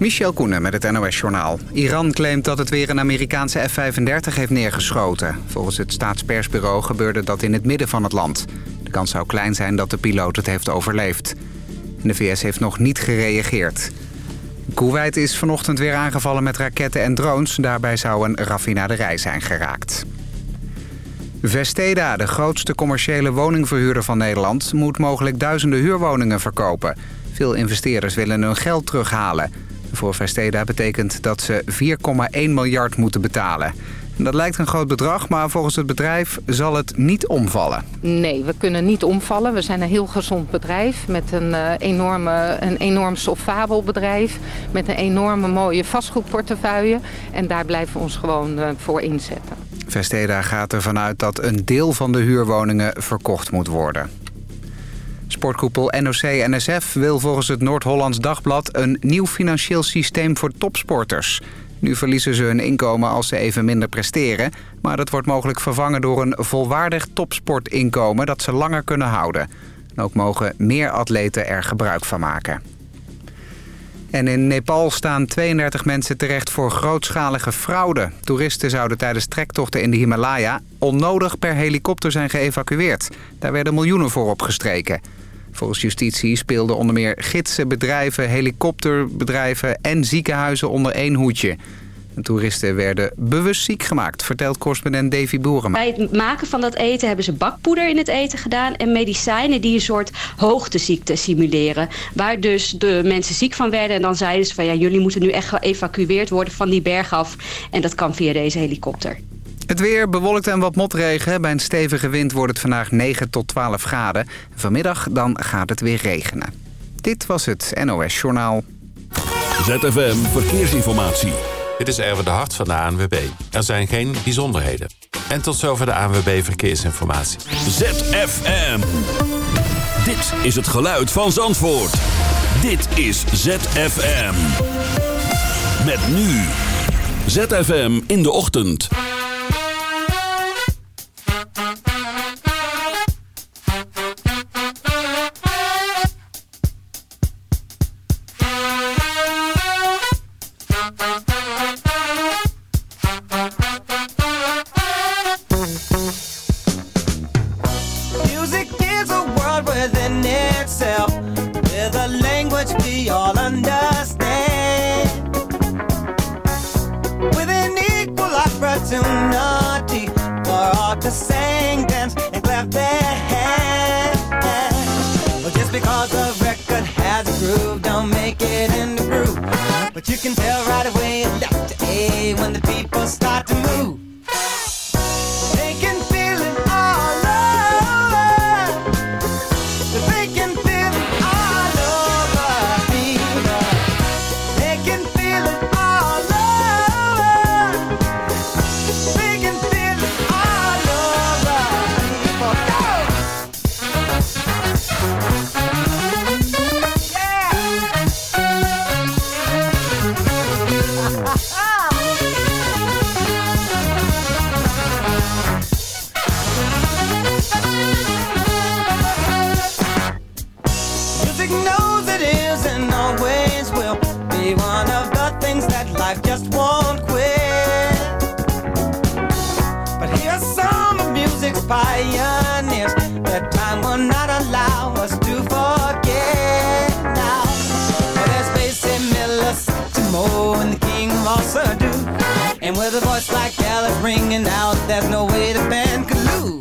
Michel Koenen met het NOS-journaal. Iran claimt dat het weer een Amerikaanse F-35 heeft neergeschoten. Volgens het staatspersbureau gebeurde dat in het midden van het land. De kans zou klein zijn dat de piloot het heeft overleefd. De VS heeft nog niet gereageerd. Kuwait is vanochtend weer aangevallen met raketten en drones. Daarbij zou een raffinaderij zijn geraakt. Vesteda, de grootste commerciële woningverhuurder van Nederland... moet mogelijk duizenden huurwoningen verkopen. Veel investeerders willen hun geld terughalen. Voor Vesteda betekent dat ze 4,1 miljard moeten betalen. Dat lijkt een groot bedrag, maar volgens het bedrijf zal het niet omvallen. Nee, we kunnen niet omvallen. We zijn een heel gezond bedrijf met een, uh, enorme, een enorm solvabel bedrijf. Met een enorme mooie vastgoedportefeuille. En daar blijven we ons gewoon uh, voor inzetten. Vesteda gaat ervan uit dat een deel van de huurwoningen verkocht moet worden. Sportkoepel NOC-NSF wil volgens het Noord-Hollands Dagblad... een nieuw financieel systeem voor topsporters. Nu verliezen ze hun inkomen als ze even minder presteren... maar dat wordt mogelijk vervangen door een volwaardig topsportinkomen... dat ze langer kunnen houden. En ook mogen meer atleten er gebruik van maken. En in Nepal staan 32 mensen terecht voor grootschalige fraude. Toeristen zouden tijdens trektochten in de Himalaya... onnodig per helikopter zijn geëvacueerd. Daar werden miljoenen voor opgestreken. Volgens justitie speelden onder meer gidsen, bedrijven, helikopterbedrijven en ziekenhuizen onder één hoedje. En toeristen werden bewust ziek gemaakt, vertelt correspondent Davy Boeren. Bij het maken van dat eten hebben ze bakpoeder in het eten gedaan... en medicijnen die een soort hoogteziekte simuleren. Waar dus de mensen ziek van werden en dan zeiden ze van... ja, jullie moeten nu echt geëvacueerd worden van die berg af. En dat kan via deze helikopter. Het weer bewolkt en wat motregen. Bij een stevige wind wordt het vandaag 9 tot 12 graden. Vanmiddag dan gaat het weer regenen. Dit was het NOS Journaal. ZFM Verkeersinformatie. Dit is Erwin de Hart van de ANWB. Er zijn geen bijzonderheden. En tot zover de ANWB Verkeersinformatie. ZFM. Dit is het geluid van Zandvoort. Dit is ZFM. Met nu. ZFM in de ochtend. Pioneers that time will not allow us to forget now. There's Basie Miller, Timo, and the King of all. And with a voice like Alice ringing out, there's no way the band could lose.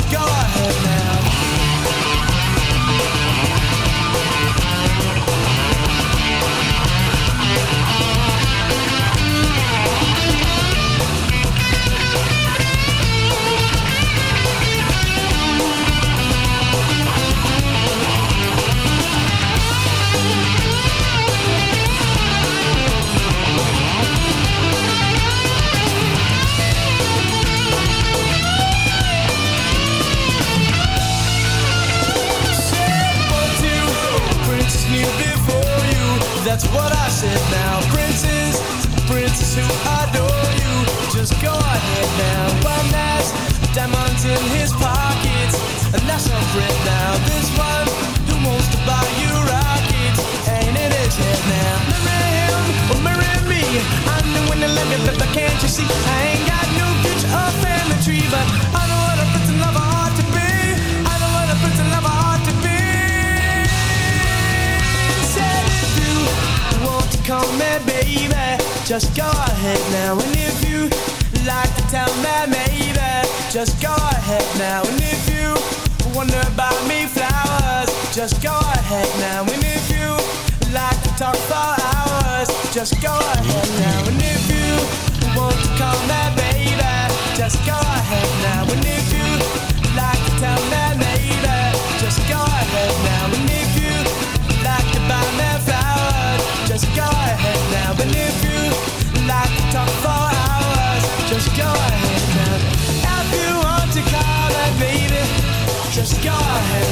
Go ahead. but can't you see I ain't got no future up in the tree, but I know what a prince and lover ought to be. I know what a prince and lover ought to be. Said if you want to call me baby, just go ahead now. And if you like to tell me maybe, just go ahead now. And if you wonder about me flowers, just go ahead now. And if you like talk for hours. Just go ahead now, and if you want to call me baby, just go ahead now, and if you like to tell me maybe, just go ahead now, and if you like to buy me flowers, just go ahead now, and if you like to talk for hours, just go ahead now. If you want to call me baby, just go ahead.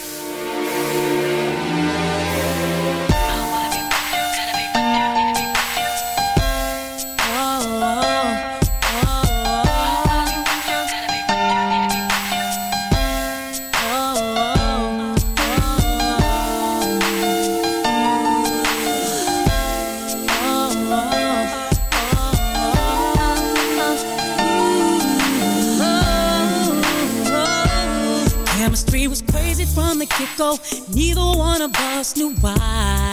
a boss new why.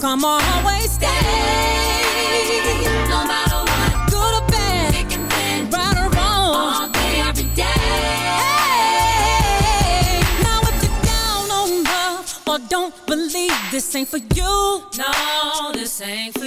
Come on, always stay. No matter what. Good or bad. Thick and thin. Right or wrong. All day, every day. Now if you're down on love or don't believe, this ain't for you. No, this ain't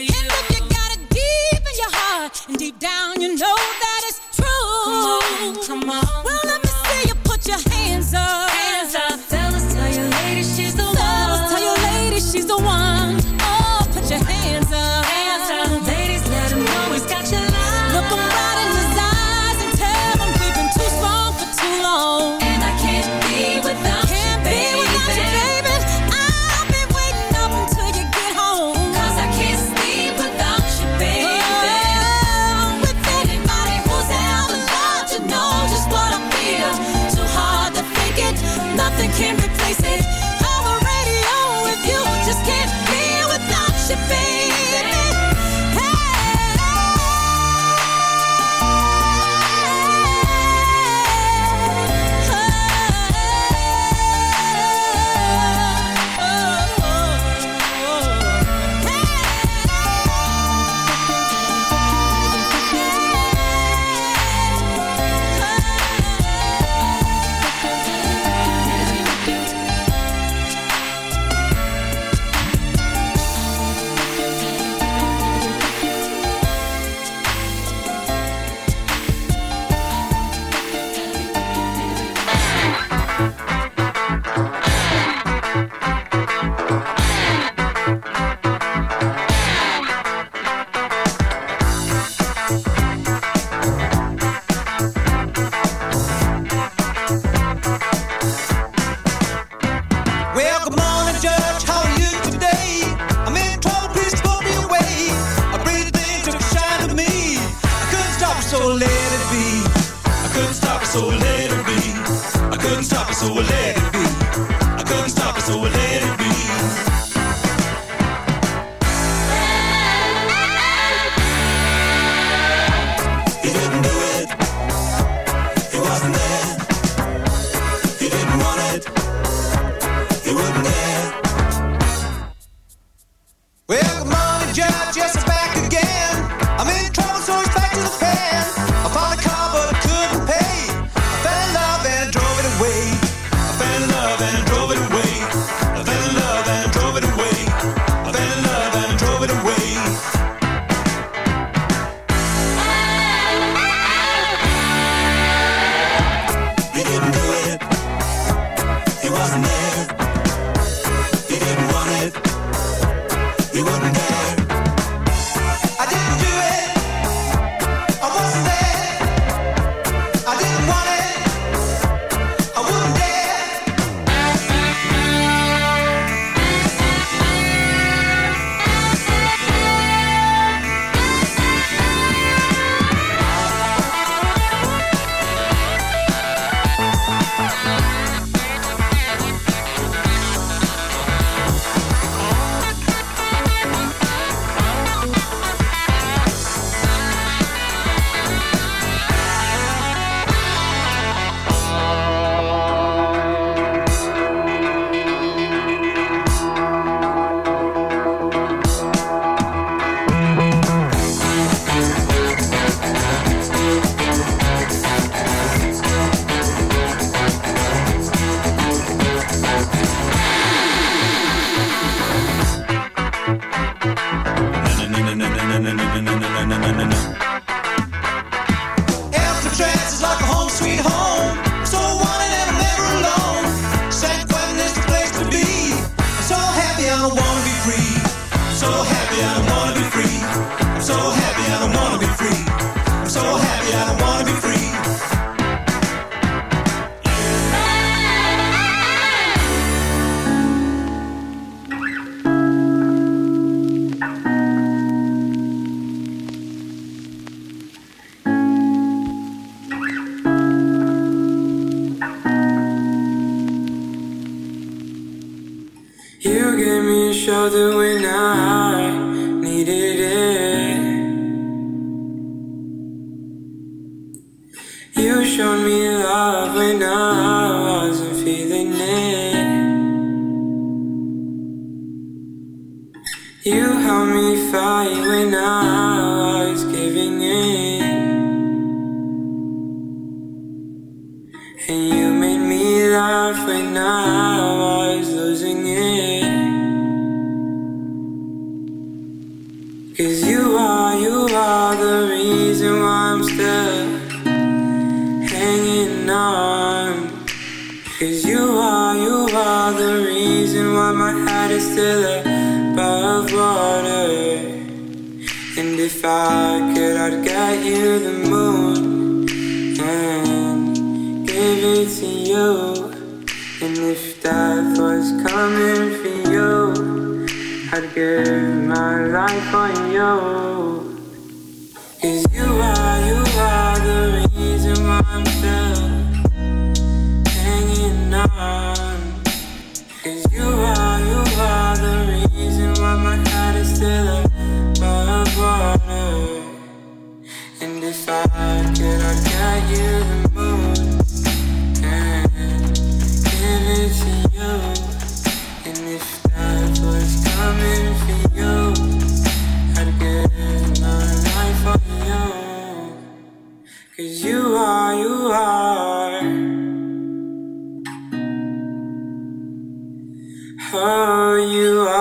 a shoulder when Oh, you are.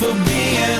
for being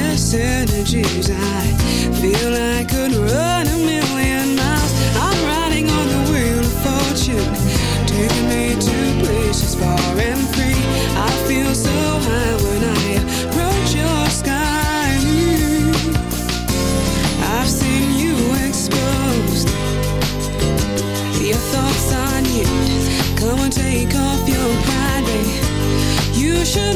energies. I feel I could run a million miles. I'm riding on the wheel of fortune, taking me to places far and free. I feel so high when I approach your sky. I've seen you exposed. Your thoughts on you. Come and take off your pride. You should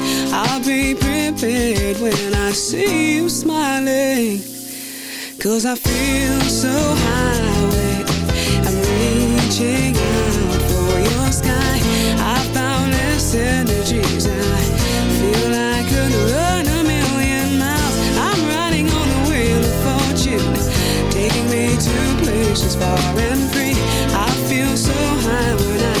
be prepared when I see you smiling. Cause I feel so high. I'm reaching out for your sky. I found this energies. I feel I could run a million miles. I'm riding on the wheel of fortune, taking me to places far and free. I feel so high when I